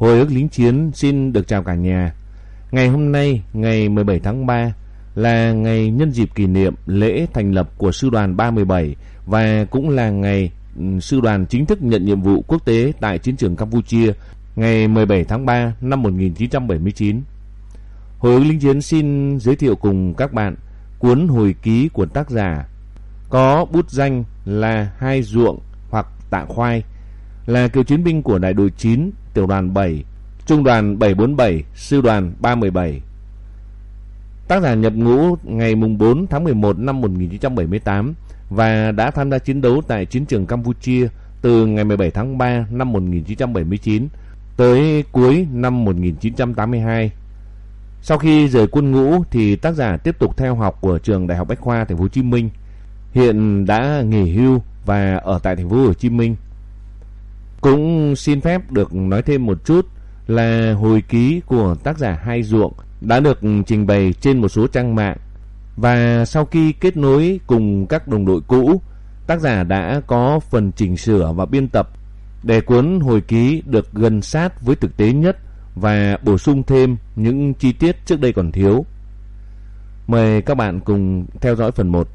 Hồi ức lính chiến xin được chào cả nhà. Ngày hôm nay, ngày 17 tháng 3 là ngày nhân dịp kỷ niệm lễ thành lập của sư đoàn 317 và cũng là ngày ừ, sư đoàn chính thức nhận nhiệm vụ quốc tế tại chiến trường Campuchia ngày 17 tháng 3 năm 1979. Hồi ức lính chiến xin giới thiệu cùng các bạn cuốn hồi ký của tác giả có bút danh là Hai Ruộng hoặc Tạ Khoai là cựu chiến binh của đại đội 9, tiểu đoàn 7, trung đoàn 747, sư đoàn 317. Tác giả nhập ngũ ngày 4 tháng 11 năm 1978 và đã tham gia chiến đấu tại chiến trường Campuchia từ ngày 17 tháng 3 năm 1979 tới cuối năm 1982. Sau khi rời quân ngũ thì tác giả tiếp tục theo học của trường Đại học Bách khoa Thành phố Hồ Chí Minh. Hiện đã nghỉ hưu và ở tại Thành phố Hồ Chí Minh. Cũng xin phép được nói thêm một chút là hồi ký của tác giả Hai Ruộng đã được trình bày trên một số trang mạng và sau khi kết nối cùng các đồng đội cũ, tác giả đã có phần chỉnh sửa và biên tập để cuốn hồi ký được gần sát với thực tế nhất và bổ sung thêm những chi tiết trước đây còn thiếu. Mời các bạn cùng theo dõi phần 1.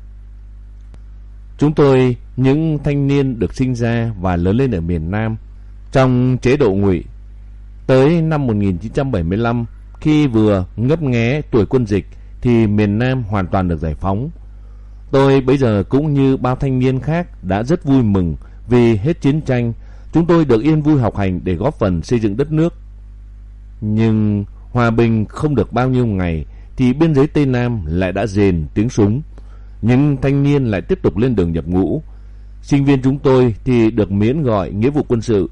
Chúng tôi, những thanh niên được sinh ra và lớn lên ở miền Nam trong chế độ ngụy, tới năm 1975 khi vừa ngấp nghé tuổi quân dịch thì miền Nam hoàn toàn được giải phóng. Tôi bây giờ cũng như bao thanh niên khác đã rất vui mừng vì hết chiến tranh, chúng tôi được yên vui học hành để góp phần xây dựng đất nước. Nhưng hòa bình không được bao nhiêu ngày thì biên giới Tây Nam lại đã rền tiếng súng. Nhưng thanh niên lại tiếp tục lên đường nhập ngũ. Sinh viên chúng tôi thì được miễn gọi nghĩa vụ quân sự,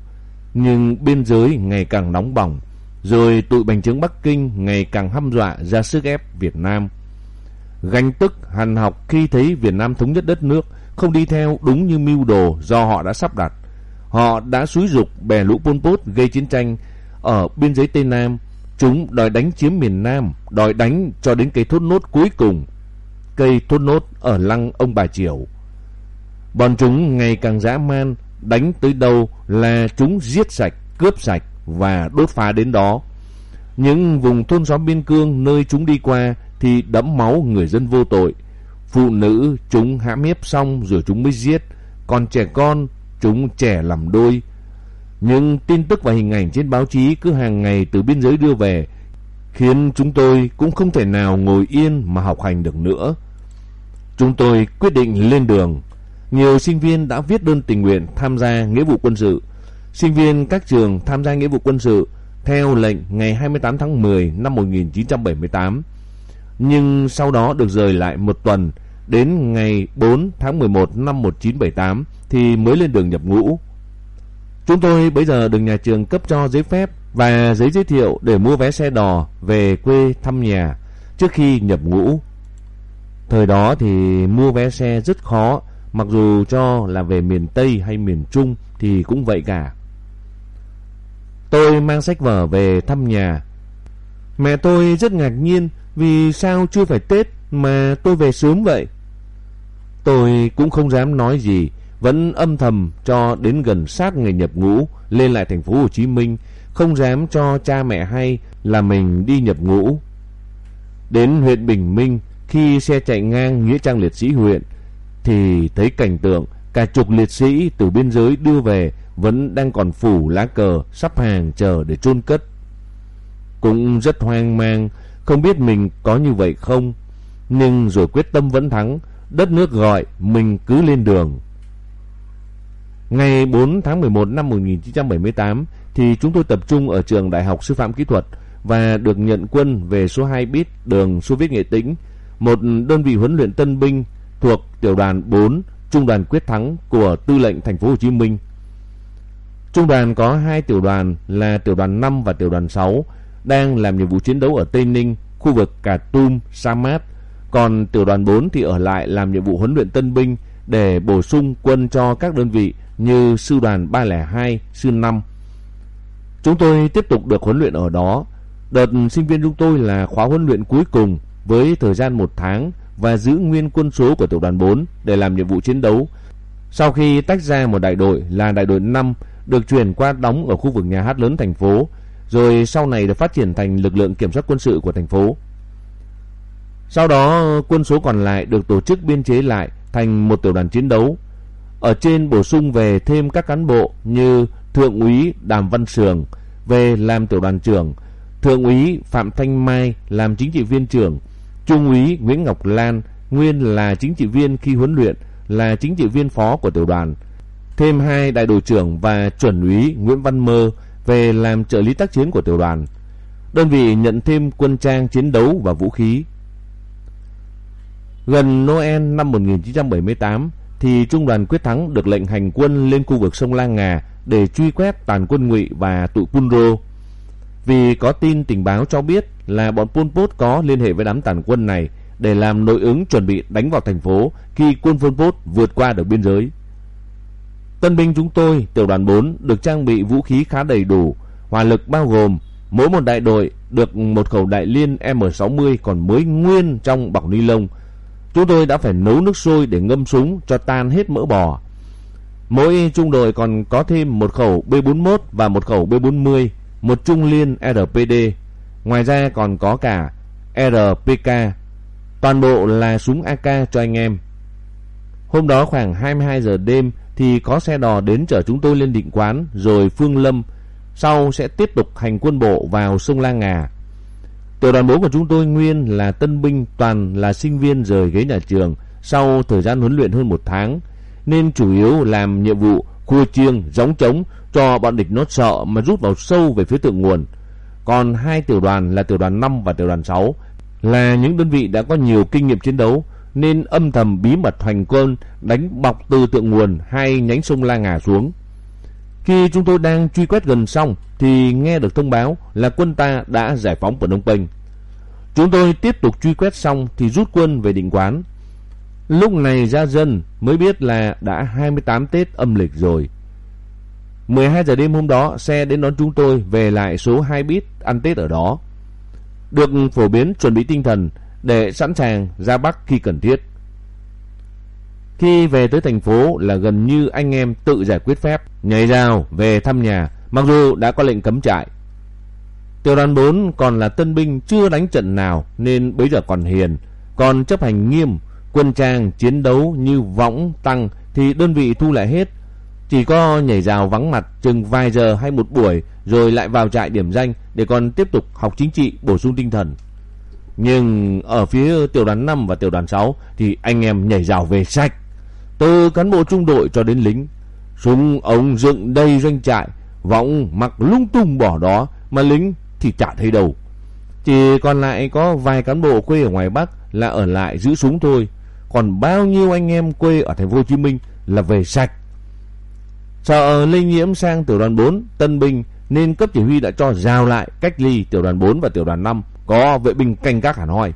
nhưng biên giới ngày càng nóng bỏng rồi tụi bành trướng Bắc Kinh ngày càng hăm dọa ra sức ép Việt Nam. Ganh tức hằn học khi thấy Việt Nam thống nhất đất nước không đi theo đúng như mưu đồ do họ đã sắp đặt. Họ đã xúi dục bè lũ Pol Pot gây chiến tranh ở biên giới Tây Nam. Chúng đòi đánh chiếm miền Nam, đòi đánh cho đến cây thốt nốt cuối cùng. Cây thốt nốt ở lăng ông bà Triều. Bọn chúng ngày càng dã man, đánh tới đâu là chúng giết sạch, cướp sạch và đốt phá đến đó. Những vùng thôn xóm biên cương nơi chúng đi qua thì đẫm máu người dân vô tội. Phụ nữ chúng hãm hiếp xong rồi chúng mới giết, còn trẻ con chúng trẻ làm đôi. Nhưng tin tức và hình ảnh trên báo chí cứ hàng ngày từ biên giới đưa về khiến chúng tôi cũng không thể nào ngồi yên mà học hành được nữa. Chúng tôi quyết định lên đường. Nhiều sinh viên đã viết đơn tình nguyện tham gia nghĩa vụ quân sự sinh viên các trường tham gia nghĩa vụ quân sự theo lệnh ngày 28 tháng 10 năm 1978, nhưng sau đó được rời lại một tuần đến ngày 4 tháng 11 năm 1978 thì mới lên đường nhập ngũ. Chúng tôi bây giờ được nhà trường cấp cho giấy phép và giấy giới thiệu để mua vé xe đò về quê thăm nhà trước khi nhập ngũ. Thời đó thì mua vé xe rất khó, mặc dù cho là về miền Tây hay miền Trung thì cũng vậy cả. Tôi mang sách vở về thăm nhà. Mẹ tôi rất ngạc nhiên vì sao chưa phải Tết mà tôi về sớm vậy. Tôi cũng không dám nói gì, vẫn âm thầm cho đến gần sát ngày nhập ngũ lên lại thành phố Hồ Chí Minh, không dám cho cha mẹ hay là mình đi nhập ngũ. Đến huyện Bình Minh, khi xe chạy ngang nghĩa trang liệt sĩ huyện thì thấy cảnh tượng cả chục liệt sĩ từ biên giới đưa về vẫn đang còn phủ lá cờ sắp hàng chờ để chôn cất. Cũng rất hoang mang, không biết mình có như vậy không, nhưng rồi quyết tâm vẫn thắng, đất nước gọi mình cứ lên đường. Ngày 4 tháng 11 năm 1978 thì chúng tôi tập trung ở trường Đại học Sư phạm Kỹ thuật và được nhận quân về số 2 bit đường Xô Viết Nghệ Tĩnh, một đơn vị huấn luyện tân binh thuộc tiểu đoàn 4 Trung đoàn Quyết Thắng của Tư lệnh Thành phố Hồ Chí Minh. Trung đoàn có hai tiểu đoàn là tiểu đoàn 5 và tiểu đoàn 6 đang làm nhiệm vụ chiến đấu ở Tây Ninh, khu vực Cà Tum, Sa Mát. Còn tiểu đoàn 4 thì ở lại làm nhiệm vụ huấn luyện tân binh để bổ sung quân cho các đơn vị như sư đoàn 302, sư 5. Chúng tôi tiếp tục được huấn luyện ở đó. Đợt sinh viên chúng tôi là khóa huấn luyện cuối cùng với thời gian một tháng và giữ nguyên quân số của tiểu đoàn 4 để làm nhiệm vụ chiến đấu. Sau khi tách ra một đại đội là đại đội 5 được chuyển qua đóng ở khu vực nhà hát lớn thành phố rồi sau này được phát triển thành lực lượng kiểm soát quân sự của thành phố. Sau đó, quân số còn lại được tổ chức biên chế lại thành một tiểu đoàn chiến đấu. Ở trên bổ sung về thêm các cán bộ như Thượng úy Đàm Văn Sường về làm tiểu đoàn trưởng, Thượng úy Phạm Thanh Mai làm chính trị viên trưởng, Trung úy Nguyễn Ngọc Lan nguyên là chính trị viên khi huấn luyện, là chính trị viên phó của tiểu đoàn. Thêm hai đại đội trưởng và chuẩn úy Nguyễn Văn Mơ về làm trợ lý tác chiến của tiểu đoàn. Đơn vị nhận thêm quân trang chiến đấu và vũ khí. Gần Noel năm 1978 thì trung đoàn Quyết Thắng được lệnh hành quân lên khu vực sông La Ngà để truy quét tàn quân ngụy và tụi Punro. Vì có tin tình báo cho biết là bọn Pol Pot có liên hệ với đám tàn quân này để làm nội ứng chuẩn bị đánh vào thành phố khi quân Pol Pot vượt qua được biên giới. Tân binh chúng tôi, tiểu đoàn 4 được trang bị vũ khí khá đầy đủ, hỏa lực bao gồm mỗi một đại đội được một khẩu đại liên M60 còn mới nguyên trong bọc ni lông. Chúng tôi đã phải nấu nước sôi để ngâm súng cho tan hết mỡ bò. Mỗi trung đội còn có thêm một khẩu B41 và một khẩu B40, một trung liên RPD. Ngoài ra còn có cả RPK. Toàn bộ là súng AK cho anh em. Hôm đó khoảng 22 giờ đêm thì có xe đò đến chở chúng tôi lên định quán rồi Phương Lâm. Sau sẽ tiếp tục hành quân bộ vào sông La Ngà. Tiểu đoàn 4 của chúng tôi nguyên là tân binh toàn là sinh viên rời ghế nhà trường sau thời gian huấn luyện hơn một tháng nên chủ yếu làm nhiệm vụ khua chiêng, gióng trống cho bọn địch nó sợ mà rút vào sâu về phía thượng nguồn. Còn hai tiểu đoàn là tiểu đoàn 5 và tiểu đoàn 6 là những đơn vị đã có nhiều kinh nghiệm chiến đấu nên âm thầm bí mật hoành quân đánh bọc từ thượng nguồn hai nhánh sông La Ngà xuống. Khi chúng tôi đang truy quét gần xong thì nghe được thông báo là quân ta đã giải phóng Phnom Penh. Chúng tôi tiếp tục truy quét xong thì rút quân về định quán. Lúc này ra dân mới biết là đã 28 Tết âm lịch rồi. 12 giờ đêm hôm đó xe đến đón chúng tôi về lại số 2 bit ăn Tết ở đó. Được phổ biến chuẩn bị tinh thần để sẵn sàng ra Bắc khi cần thiết. Khi về tới thành phố là gần như anh em tự giải quyết phép, nhảy rào về thăm nhà, mặc dù đã có lệnh cấm trại. Tiểu đoàn 4 còn là tân binh chưa đánh trận nào nên bây giờ còn hiền, còn chấp hành nghiêm, quân trang chiến đấu như võng tăng thì đơn vị thu lại hết. Chỉ có nhảy rào vắng mặt chừng vài giờ hay một buổi rồi lại vào trại điểm danh để còn tiếp tục học chính trị, bổ sung tinh thần. Nhưng ở phía tiểu đoàn 5 và tiểu đoàn 6 thì anh em nhảy rào về sạch. Từ cán bộ trung đội cho đến lính. Súng ống dựng đầy doanh trại. Võng mặc lung tung bỏ đó mà lính thì chả thấy đâu. Chỉ còn lại có vài cán bộ quê ở ngoài Bắc là ở lại giữ súng thôi. Còn bao nhiêu anh em quê ở thành phố Hồ Chí Minh là về sạch. Sợ lây nhiễm sang tiểu đoàn 4 Tân binh nên cấp chỉ huy đã cho rào lại cách ly tiểu đoàn 4 và tiểu đoàn 5 có vệ binh canh gác hẳn hoi.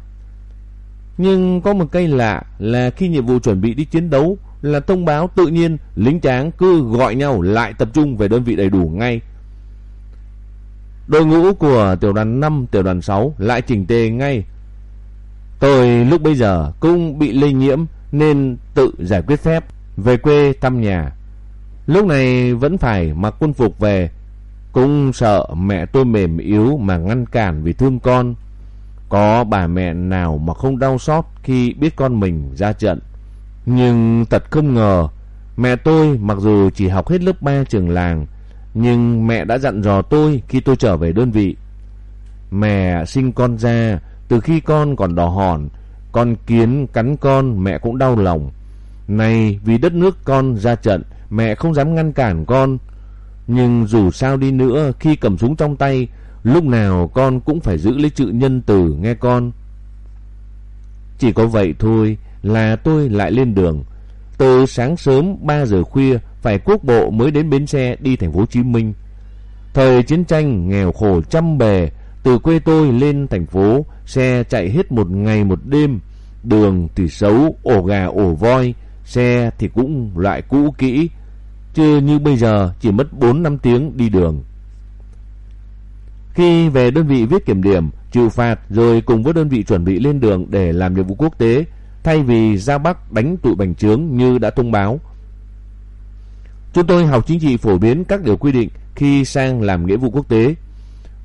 Nhưng có một cây lạ là khi nhiệm vụ chuẩn bị đi chiến đấu là thông báo tự nhiên lính tráng cứ gọi nhau lại tập trung về đơn vị đầy đủ ngay. Đội ngũ của tiểu đoàn 5, tiểu đoàn 6 lại chỉnh tề ngay. Tôi lúc bây giờ cũng bị lây nhiễm nên tự giải quyết phép về quê thăm nhà. Lúc này vẫn phải mặc quân phục về cũng sợ mẹ tôi mềm yếu mà ngăn cản vì thương con. Có bà mẹ nào mà không đau xót khi biết con mình ra trận. Nhưng thật không ngờ, mẹ tôi mặc dù chỉ học hết lớp 3 trường làng, nhưng mẹ đã dặn dò tôi khi tôi trở về đơn vị. Mẹ sinh con ra, từ khi con còn đỏ hòn, con kiến cắn con mẹ cũng đau lòng. Này vì đất nước con ra trận, mẹ không dám ngăn cản con, nhưng dù sao đi nữa khi cầm súng trong tay Lúc nào con cũng phải giữ lấy chữ nhân từ nghe con. Chỉ có vậy thôi là tôi lại lên đường. Từ sáng sớm 3 giờ khuya Phải quốc bộ mới đến bến xe đi thành phố Hồ Chí Minh. Thời chiến tranh nghèo khổ trăm bề từ quê tôi lên thành phố Xe chạy hết một ngày một đêm Đường thì xấu, ổ gà ổ voi Xe thì cũng loại cũ kỹ chứ như bây giờ chỉ mất 4-5 tiếng đi đường. Khi về đơn vị viết kiểm điểm, chịu phạt rồi cùng với đơn vị chuẩn bị lên đường để làm nhiệm vụ quốc tế, thay vì ra Bắc đánh tụi bành trướng như đã thông báo. Chúng tôi học chính trị phổ biến các điều quy định khi sang làm nghĩa vụ quốc tế.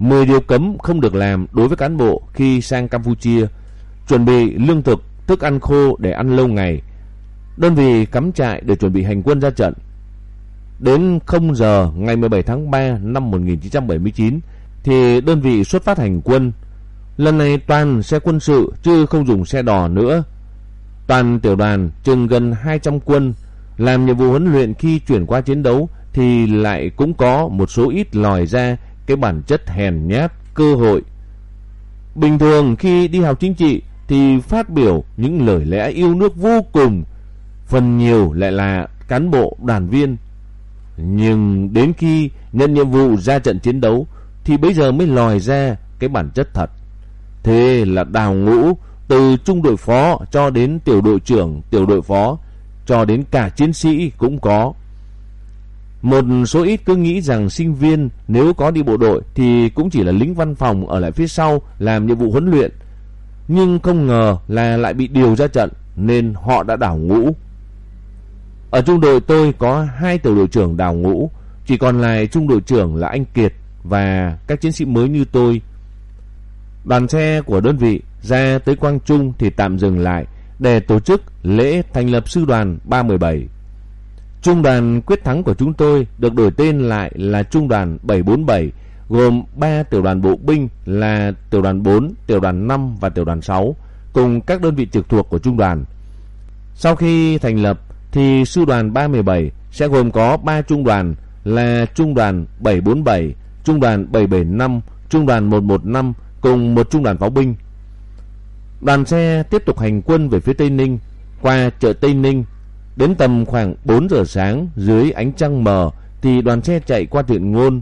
10 điều cấm không được làm đối với cán bộ khi sang Campuchia, chuẩn bị lương thực, thức ăn khô để ăn lâu ngày. Đơn vị cắm trại để chuẩn bị hành quân ra trận. Đến 0 giờ ngày 17 tháng 3 năm 1979 thì đơn vị xuất phát hành quân. Lần này toàn xe quân sự chứ không dùng xe đò nữa. Toàn tiểu đoàn chừng gần 200 quân làm nhiệm vụ huấn luyện khi chuyển qua chiến đấu thì lại cũng có một số ít lòi ra cái bản chất hèn nhát, cơ hội. Bình thường khi đi học chính trị thì phát biểu những lời lẽ yêu nước vô cùng, phần nhiều lại là cán bộ đoàn viên. Nhưng đến khi nhận nhiệm vụ ra trận chiến đấu thì bây giờ mới lòi ra cái bản chất thật. Thế là đào ngũ từ trung đội phó cho đến tiểu đội trưởng, tiểu đội phó cho đến cả chiến sĩ cũng có. Một số ít cứ nghĩ rằng sinh viên nếu có đi bộ đội thì cũng chỉ là lính văn phòng ở lại phía sau làm nhiệm vụ huấn luyện. Nhưng không ngờ là lại bị điều ra trận nên họ đã đảo ngũ. Ở trung đội tôi có hai tiểu đội trưởng đảo ngũ, chỉ còn lại trung đội trưởng là anh Kiệt và các chiến sĩ mới như tôi. Đoàn xe của đơn vị ra tới Quang Trung thì tạm dừng lại để tổ chức lễ thành lập sư đoàn 317. Trung đoàn quyết thắng của chúng tôi được đổi tên lại là Trung đoàn 747 gồm 3 tiểu đoàn bộ binh là tiểu đoàn 4, tiểu đoàn 5 và tiểu đoàn 6 cùng các đơn vị trực thuộc của trung đoàn. Sau khi thành lập thì sư đoàn 317 sẽ gồm có 3 trung đoàn là trung đoàn 747, trung đoàn 775, trung đoàn 115 cùng một trung đoàn pháo binh. Đoàn xe tiếp tục hành quân về phía Tây Ninh qua chợ Tây Ninh Đến tầm khoảng 4 giờ sáng dưới ánh trăng mờ thì đoàn xe chạy qua thiện ngôn.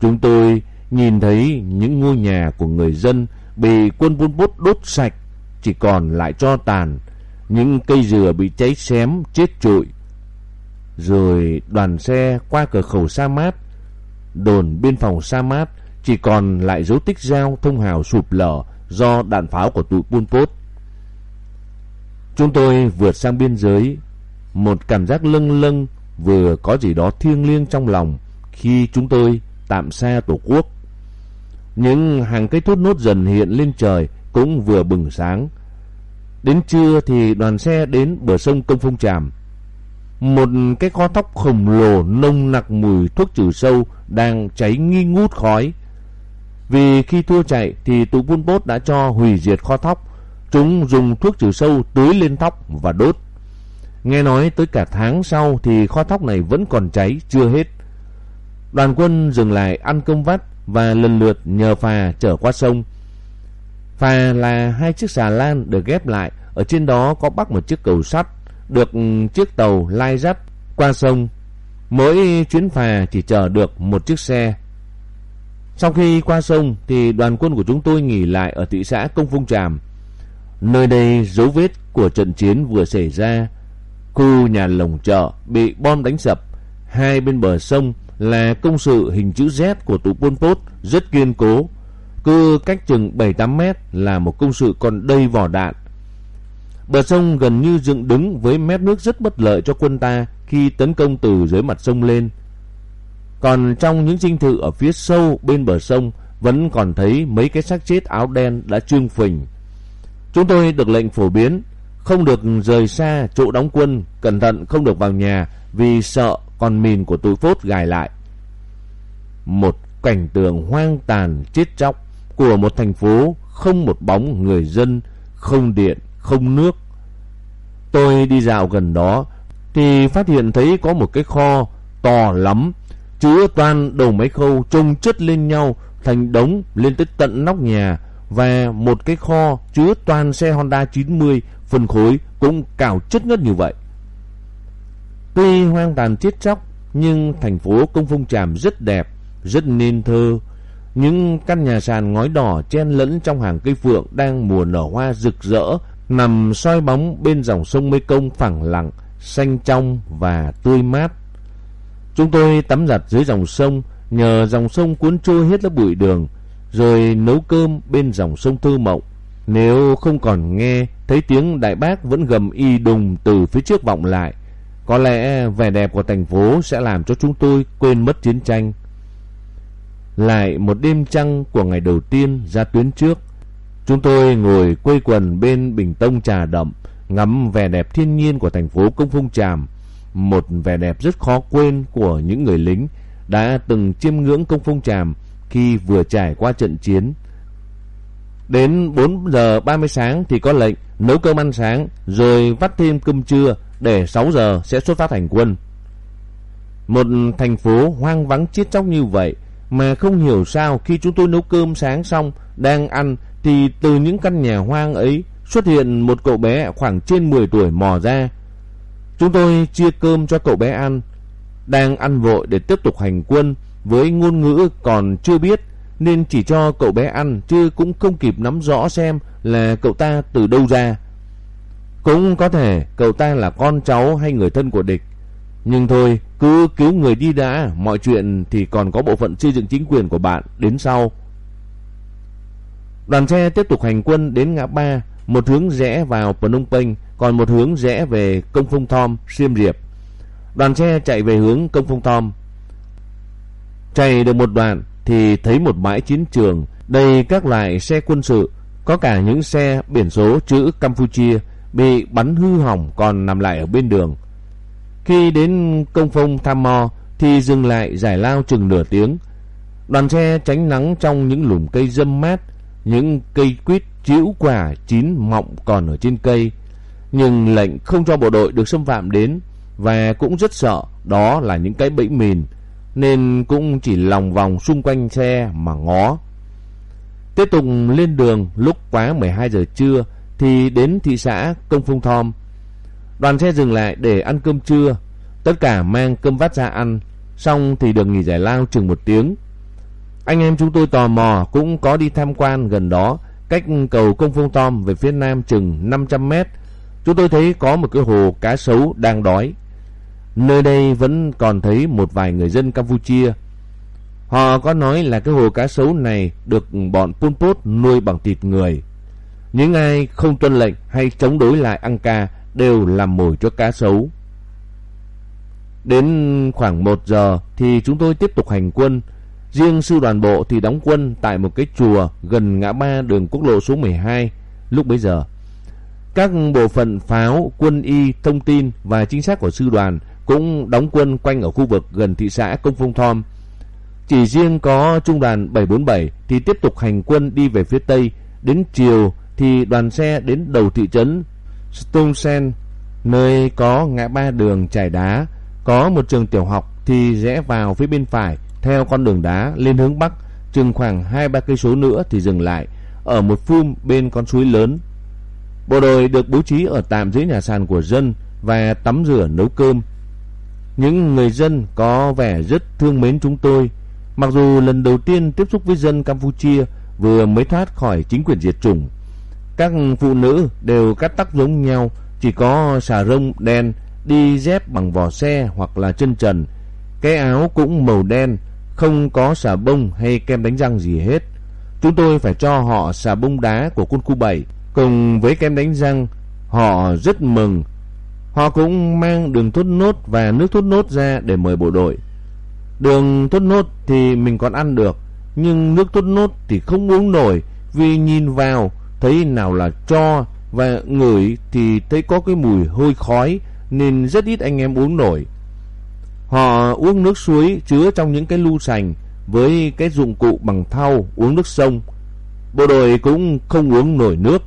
Chúng tôi nhìn thấy những ngôi nhà của người dân bị quân Pol Pot đốt sạch, chỉ còn lại cho tàn. Những cây dừa bị cháy xém, chết trụi. Rồi đoàn xe qua cửa khẩu Sa Mát, đồn biên phòng Sa Mát chỉ còn lại dấu tích giao thông hào sụp lở do đạn pháo của tụi Pol Pot. Chúng tôi vượt sang biên giới một cảm giác lâng lâng vừa có gì đó thiêng liêng trong lòng khi chúng tôi tạm xa tổ quốc. Những hàng cây thốt nốt dần hiện lên trời cũng vừa bừng sáng. Đến trưa thì đoàn xe đến bờ sông Công Phong Tràm. Một cái kho thóc khổng lồ nông nặc mùi thuốc trừ sâu đang cháy nghi ngút khói. Vì khi thua chạy thì tụ Pol Pot đã cho hủy diệt kho thóc. Chúng dùng thuốc trừ sâu tưới lên tóc và đốt. Nghe nói tới cả tháng sau thì kho thóc này vẫn còn cháy, chưa hết. Đoàn quân dừng lại ăn cơm vắt và lần lượt nhờ phà chở qua sông. Phà là hai chiếc xà lan được ghép lại, ở trên đó có bắc một chiếc cầu sắt, được chiếc tàu lai dắt qua sông. Mỗi chuyến phà chỉ chở được một chiếc xe. Sau khi qua sông thì đoàn quân của chúng tôi nghỉ lại ở thị xã Công Phung Tràm. Nơi đây dấu vết của trận chiến vừa xảy ra Khu nhà lồng chợ bị bom đánh sập. Hai bên bờ sông là công sự hình chữ Z của tụ Pol Pot rất kiên cố. Cứ cách chừng 7-8 mét là một công sự còn đầy vỏ đạn. Bờ sông gần như dựng đứng với mét nước rất bất lợi cho quân ta khi tấn công từ dưới mặt sông lên. Còn trong những dinh thự ở phía sâu bên bờ sông vẫn còn thấy mấy cái xác chết áo đen đã trương phình. Chúng tôi được lệnh phổ biến không được rời xa chỗ đóng quân, cẩn thận không được vào nhà vì sợ con mìn của tụi phốt gài lại. Một cảnh tượng hoang tàn chết chóc của một thành phố không một bóng người dân, không điện, không nước. Tôi đi dạo gần đó thì phát hiện thấy có một cái kho to lắm, chứa toàn đầu máy khâu trông chất lên nhau thành đống lên tới tận nóc nhà và một cái kho chứa toàn xe Honda 90 phân khối cũng cào chất ngất như vậy. Tuy hoang tàn chết chóc, nhưng thành phố Công Phong Tràm rất đẹp, rất nên thơ. Những căn nhà sàn ngói đỏ chen lẫn trong hàng cây phượng đang mùa nở hoa rực rỡ, nằm soi bóng bên dòng sông Mê Công phẳng lặng, xanh trong và tươi mát. Chúng tôi tắm giặt dưới dòng sông, nhờ dòng sông cuốn trôi hết lớp bụi đường, rồi nấu cơm bên dòng sông Thư Mộng. Nếu không còn nghe thấy tiếng đại bác vẫn gầm y đùng từ phía trước vọng lại, có lẽ vẻ đẹp của thành phố sẽ làm cho chúng tôi quên mất chiến tranh. Lại một đêm trăng của ngày đầu tiên ra tuyến trước. Chúng tôi ngồi quây quần bên bình tông trà đậm, ngắm vẻ đẹp thiên nhiên của thành phố Công Phong Tràm. Một vẻ đẹp rất khó quên của những người lính đã từng chiêm ngưỡng Công Phong Tràm khi vừa trải qua trận chiến. Đến 4 giờ 30 sáng thì có lệnh nấu cơm ăn sáng rồi vắt thêm cơm trưa để 6 giờ sẽ xuất phát hành quân. Một thành phố hoang vắng chết chóc như vậy mà không hiểu sao khi chúng tôi nấu cơm sáng xong đang ăn thì từ những căn nhà hoang ấy xuất hiện một cậu bé khoảng trên 10 tuổi mò ra. Chúng tôi chia cơm cho cậu bé ăn, đang ăn vội để tiếp tục hành quân với ngôn ngữ còn chưa biết nên chỉ cho cậu bé ăn chứ cũng không kịp nắm rõ xem là cậu ta từ đâu ra. Cũng có thể cậu ta là con cháu hay người thân của địch. Nhưng thôi, cứ cứu người đi đã, mọi chuyện thì còn có bộ phận xây dựng chính quyền của bạn đến sau. Đoàn xe tiếp tục hành quân đến ngã ba, một hướng rẽ vào Phnom Penh, còn một hướng rẽ về Công Phong Thom, Siem Reap. Đoàn xe chạy về hướng Công Phong Thom. Chạy được một đoạn thì thấy một bãi chiến trường đầy các loại xe quân sự, có cả những xe biển số chữ Campuchia bị bắn hư hỏng còn nằm lại ở bên đường. Khi đến công phong Tham Mo thì dừng lại giải lao chừng nửa tiếng. Đoàn xe tránh nắng trong những lùm cây râm mát, những cây quýt chĩu quả chín mọng còn ở trên cây. Nhưng lệnh không cho bộ đội được xâm phạm đến và cũng rất sợ đó là những cái bẫy mìn nên cũng chỉ lòng vòng xung quanh xe mà ngó. Tiếp tục lên đường lúc quá 12 giờ trưa thì đến thị xã Công Phong Thom. Đoàn xe dừng lại để ăn cơm trưa, tất cả mang cơm vắt ra ăn, xong thì được nghỉ giải lao chừng một tiếng. Anh em chúng tôi tò mò cũng có đi tham quan gần đó, cách cầu Công Phong Thom về phía nam chừng 500 mét. Chúng tôi thấy có một cái hồ cá sấu đang đói. Nơi đây vẫn còn thấy một vài người dân Campuchia. Họ có nói là cái hồ cá sấu này được bọn Pol Pot nuôi bằng thịt người. Những ai không tuân lệnh hay chống đối lại Angka đều làm mồi cho cá sấu. Đến khoảng 1 giờ thì chúng tôi tiếp tục hành quân. Riêng sư đoàn bộ thì đóng quân tại một cái chùa gần ngã ba đường quốc lộ số 12 lúc bấy giờ. Các bộ phận pháo, quân y, thông tin và chính xác của sư đoàn cũng đóng quân quanh ở khu vực gần thị xã Công Phong Thom. Chỉ riêng có trung đoàn 747 thì tiếp tục hành quân đi về phía Tây. Đến chiều thì đoàn xe đến đầu thị trấn Stonesen, nơi có ngã ba đường trải đá, có một trường tiểu học thì rẽ vào phía bên phải theo con đường đá lên hướng bắc, chừng khoảng 2-3 cây số nữa thì dừng lại ở một phum bên con suối lớn. Bộ đội được bố trí ở tạm dưới nhà sàn của dân và tắm rửa nấu cơm. Những người dân có vẻ rất thương mến chúng tôi, mặc dù lần đầu tiên tiếp xúc với dân Campuchia vừa mới thoát khỏi chính quyền diệt chủng. Các phụ nữ đều cắt tóc giống nhau, chỉ có xà rông đen, đi dép bằng vỏ xe hoặc là chân trần. Cái áo cũng màu đen, không có xà bông hay kem đánh răng gì hết. Chúng tôi phải cho họ xà bông đá của quân khu 7 cùng với kem đánh răng. Họ rất mừng. Họ cũng mang đường thốt nốt và nước thốt nốt ra để mời bộ đội. Đường thốt nốt thì mình còn ăn được, nhưng nước thốt nốt thì không uống nổi vì nhìn vào thấy nào là cho và ngửi thì thấy có cái mùi hôi khói nên rất ít anh em uống nổi. Họ uống nước suối chứa trong những cái lu sành với cái dụng cụ bằng thau uống nước sông. Bộ đội cũng không uống nổi nước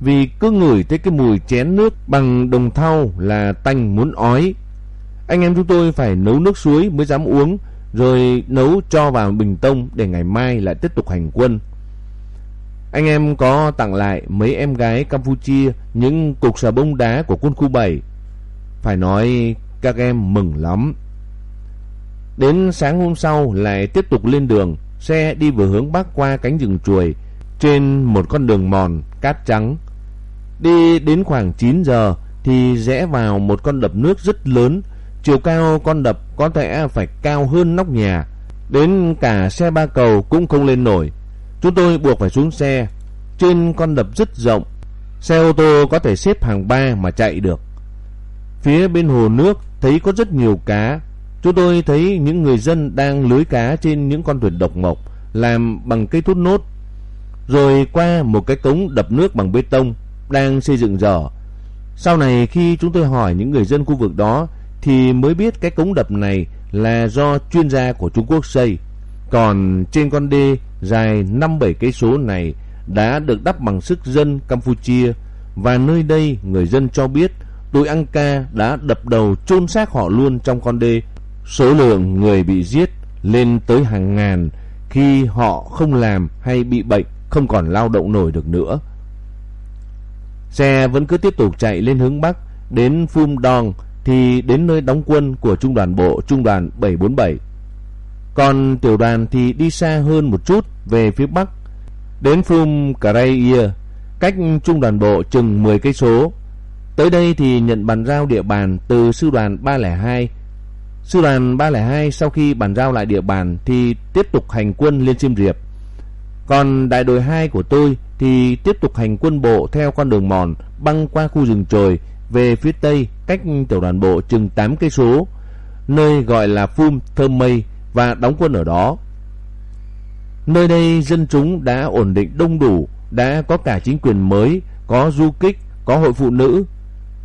vì cứ ngửi thấy cái mùi chén nước bằng đồng thau là tanh muốn ói. Anh em chúng tôi phải nấu nước suối mới dám uống rồi nấu cho vào bình tông để ngày mai lại tiếp tục hành quân. Anh em có tặng lại mấy em gái Campuchia những cục xà bông đá của quân khu 7. Phải nói các em mừng lắm. Đến sáng hôm sau lại tiếp tục lên đường, xe đi về hướng bắc qua cánh rừng chuồi trên một con đường mòn cát trắng. Đi đến khoảng 9 giờ thì rẽ vào một con đập nước rất lớn, chiều cao con đập có thể phải cao hơn nóc nhà. Đến cả xe ba cầu cũng không lên nổi. Chúng tôi buộc phải xuống xe. Trên con đập rất rộng, xe ô tô có thể xếp hàng ba mà chạy được. Phía bên hồ nước thấy có rất nhiều cá. Chúng tôi thấy những người dân đang lưới cá trên những con thuyền độc mộc. làm bằng cây thốt nốt, rồi qua một cái cống đập nước bằng bê tông đang xây dựng dở. Sau này khi chúng tôi hỏi những người dân khu vực đó thì mới biết cái cống đập này là do chuyên gia của Trung Quốc xây. Còn trên con đê dài 5-7 cây số này đã được đắp bằng sức dân Campuchia và nơi đây người dân cho biết đội ăn Ca đã đập đầu chôn xác họ luôn trong con đê. Số lượng người bị giết lên tới hàng ngàn khi họ không làm hay bị bệnh, không còn lao động nổi được nữa. Xe vẫn cứ tiếp tục chạy lên hướng Bắc, đến Phum Dong thì đến nơi đóng quân của trung đoàn bộ trung đoàn 747. Còn tiểu đoàn thì đi xa hơn một chút về phía Bắc, đến Phum Karaia cách trung đoàn bộ chừng 10 cây số. Tới đây thì nhận bàn giao địa bàn từ sư đoàn 302. Sư đoàn 302 sau khi bàn giao lại địa bàn thì tiếp tục hành quân lên Siem Riệp. Còn đại đội 2 của tôi thì tiếp tục hành quân bộ theo con đường mòn băng qua khu rừng trồi về phía tây cách tiểu đoàn bộ chừng 8 cây số, nơi gọi là Phum Thơm Mây và đóng quân ở đó. Nơi đây dân chúng đã ổn định đông đủ, đã có cả chính quyền mới, có du kích, có hội phụ nữ.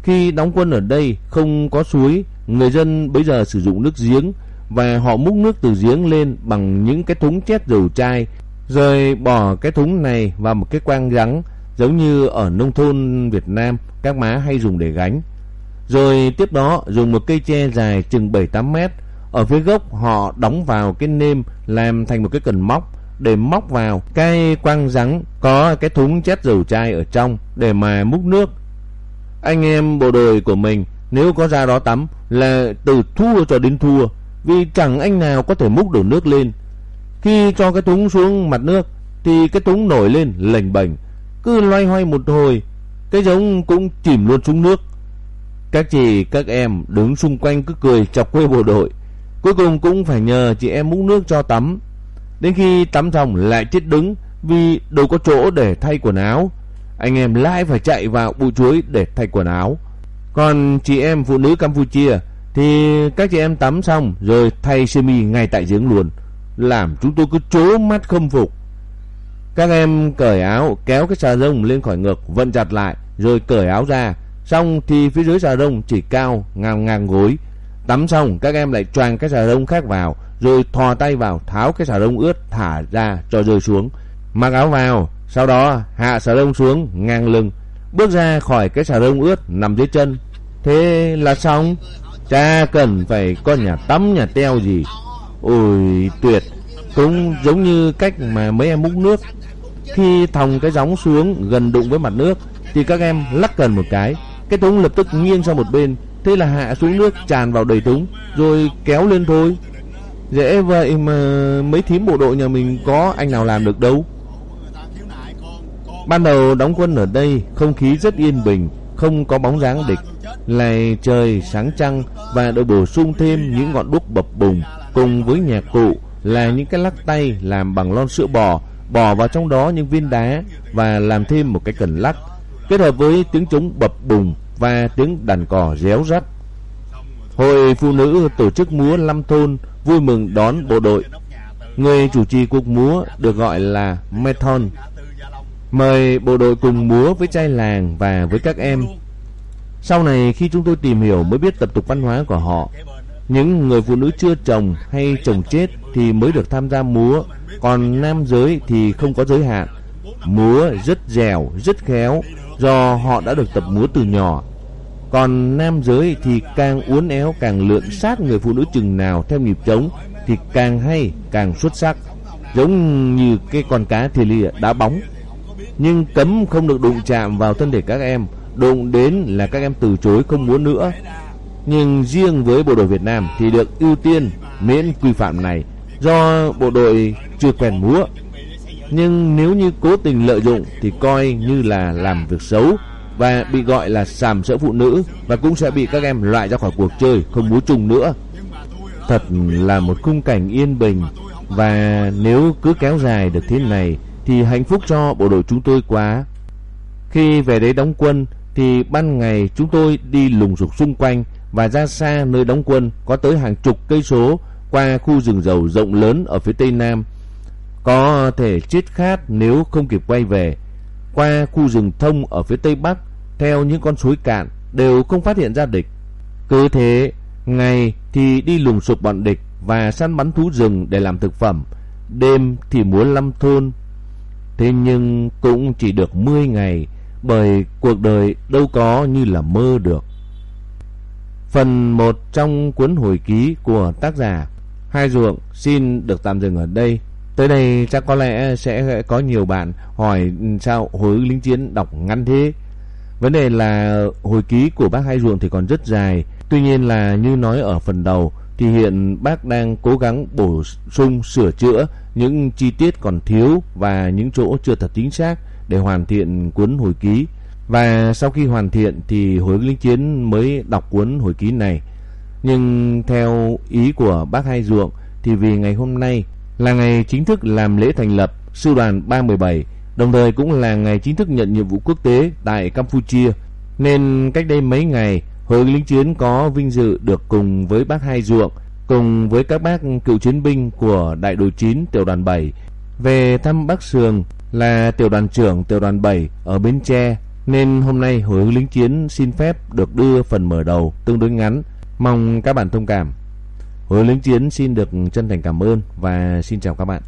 Khi đóng quân ở đây không có suối, người dân bây giờ sử dụng nước giếng và họ múc nước từ giếng lên bằng những cái thúng chét dầu chai rồi bỏ cái thúng này vào một cái quang rắn giống như ở nông thôn Việt Nam, các má hay dùng để gánh. Rồi tiếp đó dùng một cây tre dài chừng 7-8 mét, ở phía gốc họ đóng vào cái nêm làm thành một cái cần móc để móc vào cái quang rắn có cái thúng chét dầu chai ở trong để mà múc nước. Anh em bộ đội của mình nếu có ra đó tắm là từ thua cho đến thua, vì chẳng anh nào có thể múc được nước lên. Khi cho cái thúng xuống mặt nước thì cái thúng nổi lên lềnh bềnh, cứ loay hoay một hồi, cái giống cũng chìm luôn xuống nước. Các chị, các em đứng xung quanh cứ cười chọc quê bộ đội. Cuối cùng cũng phải nhờ chị em múc nước cho tắm. Đến khi tắm xong lại chết đứng vì đâu có chỗ để thay quần áo. Anh em lại phải chạy vào bụi chuối để thay quần áo. Còn chị em phụ nữ Campuchia thì các chị em tắm xong rồi thay sơ mi ngay tại giếng luôn làm chúng tôi cứ trố mắt không phục. Các em cởi áo, kéo cái xà rông lên khỏi ngực, vận chặt lại, rồi cởi áo ra. Xong thì phía dưới xà rông chỉ cao ngang ngang gối. Tắm xong các em lại choàng cái xà rông khác vào, rồi thò tay vào tháo cái xà rông ướt thả ra cho rơi xuống. Mặc áo vào, sau đó hạ xà rông xuống ngang lưng, bước ra khỏi cái xà rông ướt nằm dưới chân. Thế là xong. Cha cần phải có nhà tắm nhà teo gì Ôi, tuyệt. Cũng giống như cách mà mấy em múc nước. Khi thòng cái gióng xuống gần đụng với mặt nước, Thì các em lắc cần một cái. Cái thúng lập tức nghiêng sang một bên. Thế là hạ xuống nước, tràn vào đầy thúng Rồi kéo lên thôi. Dễ vậy mà mấy thím bộ đội nhà mình có anh nào làm được đâu. Ban đầu đóng quân ở đây, Không khí rất yên bình. Không có bóng dáng địch lầy trời sáng trăng Và được bổ sung thêm những ngọn đuốc bập bùng cùng với nhạc cụ là những cái lắc tay làm bằng lon sữa bò, bỏ vào trong đó những viên đá và làm thêm một cái cần lắc, kết hợp với tiếng trống bập bùng và tiếng đàn cò réo rắt. Hội phụ nữ tổ chức múa Lâm Thôn vui mừng đón bộ đội. Người chủ trì cuộc múa được gọi là Methon. Mời bộ đội cùng múa với trai làng và với các em. Sau này khi chúng tôi tìm hiểu mới biết tập tục văn hóa của họ những người phụ nữ chưa chồng hay chồng chết thì mới được tham gia múa, còn nam giới thì không có giới hạn. Múa rất dẻo, rất khéo do họ đã được tập múa từ nhỏ. Còn nam giới thì càng uốn éo càng lượn sát người phụ nữ chừng nào theo nhịp trống thì càng hay, càng xuất sắc. Giống như cái con cá thì lìa đá bóng. Nhưng cấm không được đụng chạm vào thân thể các em, đụng đến là các em từ chối không muốn nữa nhưng riêng với bộ đội Việt Nam thì được ưu tiên miễn quy phạm này do bộ đội chưa quen múa. Nhưng nếu như cố tình lợi dụng thì coi như là làm việc xấu và bị gọi là sàm sỡ phụ nữ và cũng sẽ bị các em loại ra khỏi cuộc chơi không múa chung nữa. Thật là một khung cảnh yên bình và nếu cứ kéo dài được thế này thì hạnh phúc cho bộ đội chúng tôi quá. Khi về đấy đóng quân thì ban ngày chúng tôi đi lùng sục xung quanh và ra xa nơi đóng quân có tới hàng chục cây số qua khu rừng dầu rộng lớn ở phía tây nam. có thể chết khát nếu không kịp quay về. Qua khu rừng thông ở phía tây bắc, theo những con suối cạn, đều không phát hiện ra địch. Cứ thế, ngày thì đi lùng sục bọn địch và săn bắn thú rừng để làm thực phẩm, đêm thì múa lâm thôn. Thế nhưng cũng chỉ được 10 ngày, bởi cuộc đời đâu có như là mơ được. Phần 1 trong cuốn hồi ký của tác giả Hai ruộng xin được tạm dừng ở đây. Tới đây chắc có lẽ sẽ có nhiều bạn hỏi sao hồi lính chiến đọc ngắn thế. Vấn đề là hồi ký của bác Hai ruộng thì còn rất dài. Tuy nhiên là như nói ở phần đầu thì hiện bác đang cố gắng bổ sung sửa chữa những chi tiết còn thiếu và những chỗ chưa thật chính xác để hoàn thiện cuốn hồi ký. Và sau khi hoàn thiện thì hồi lính chiến mới đọc cuốn hồi ký này. Nhưng theo ý của bác Hai Ruộng thì vì ngày hôm nay là ngày chính thức làm lễ thành lập sư đoàn 317, đồng thời cũng là ngày chính thức nhận nhiệm vụ quốc tế tại Campuchia. Nên cách đây mấy ngày, hội lính chiến có vinh dự được cùng với bác Hai Ruộng, cùng với các bác cựu chiến binh của đại đội 9 tiểu đoàn 7 về thăm bác Sường là tiểu đoàn trưởng tiểu đoàn 7 ở Bến Tre nên hôm nay hội lính chiến xin phép được đưa phần mở đầu tương đối ngắn, mong các bạn thông cảm. Hội lính chiến xin được chân thành cảm ơn và xin chào các bạn.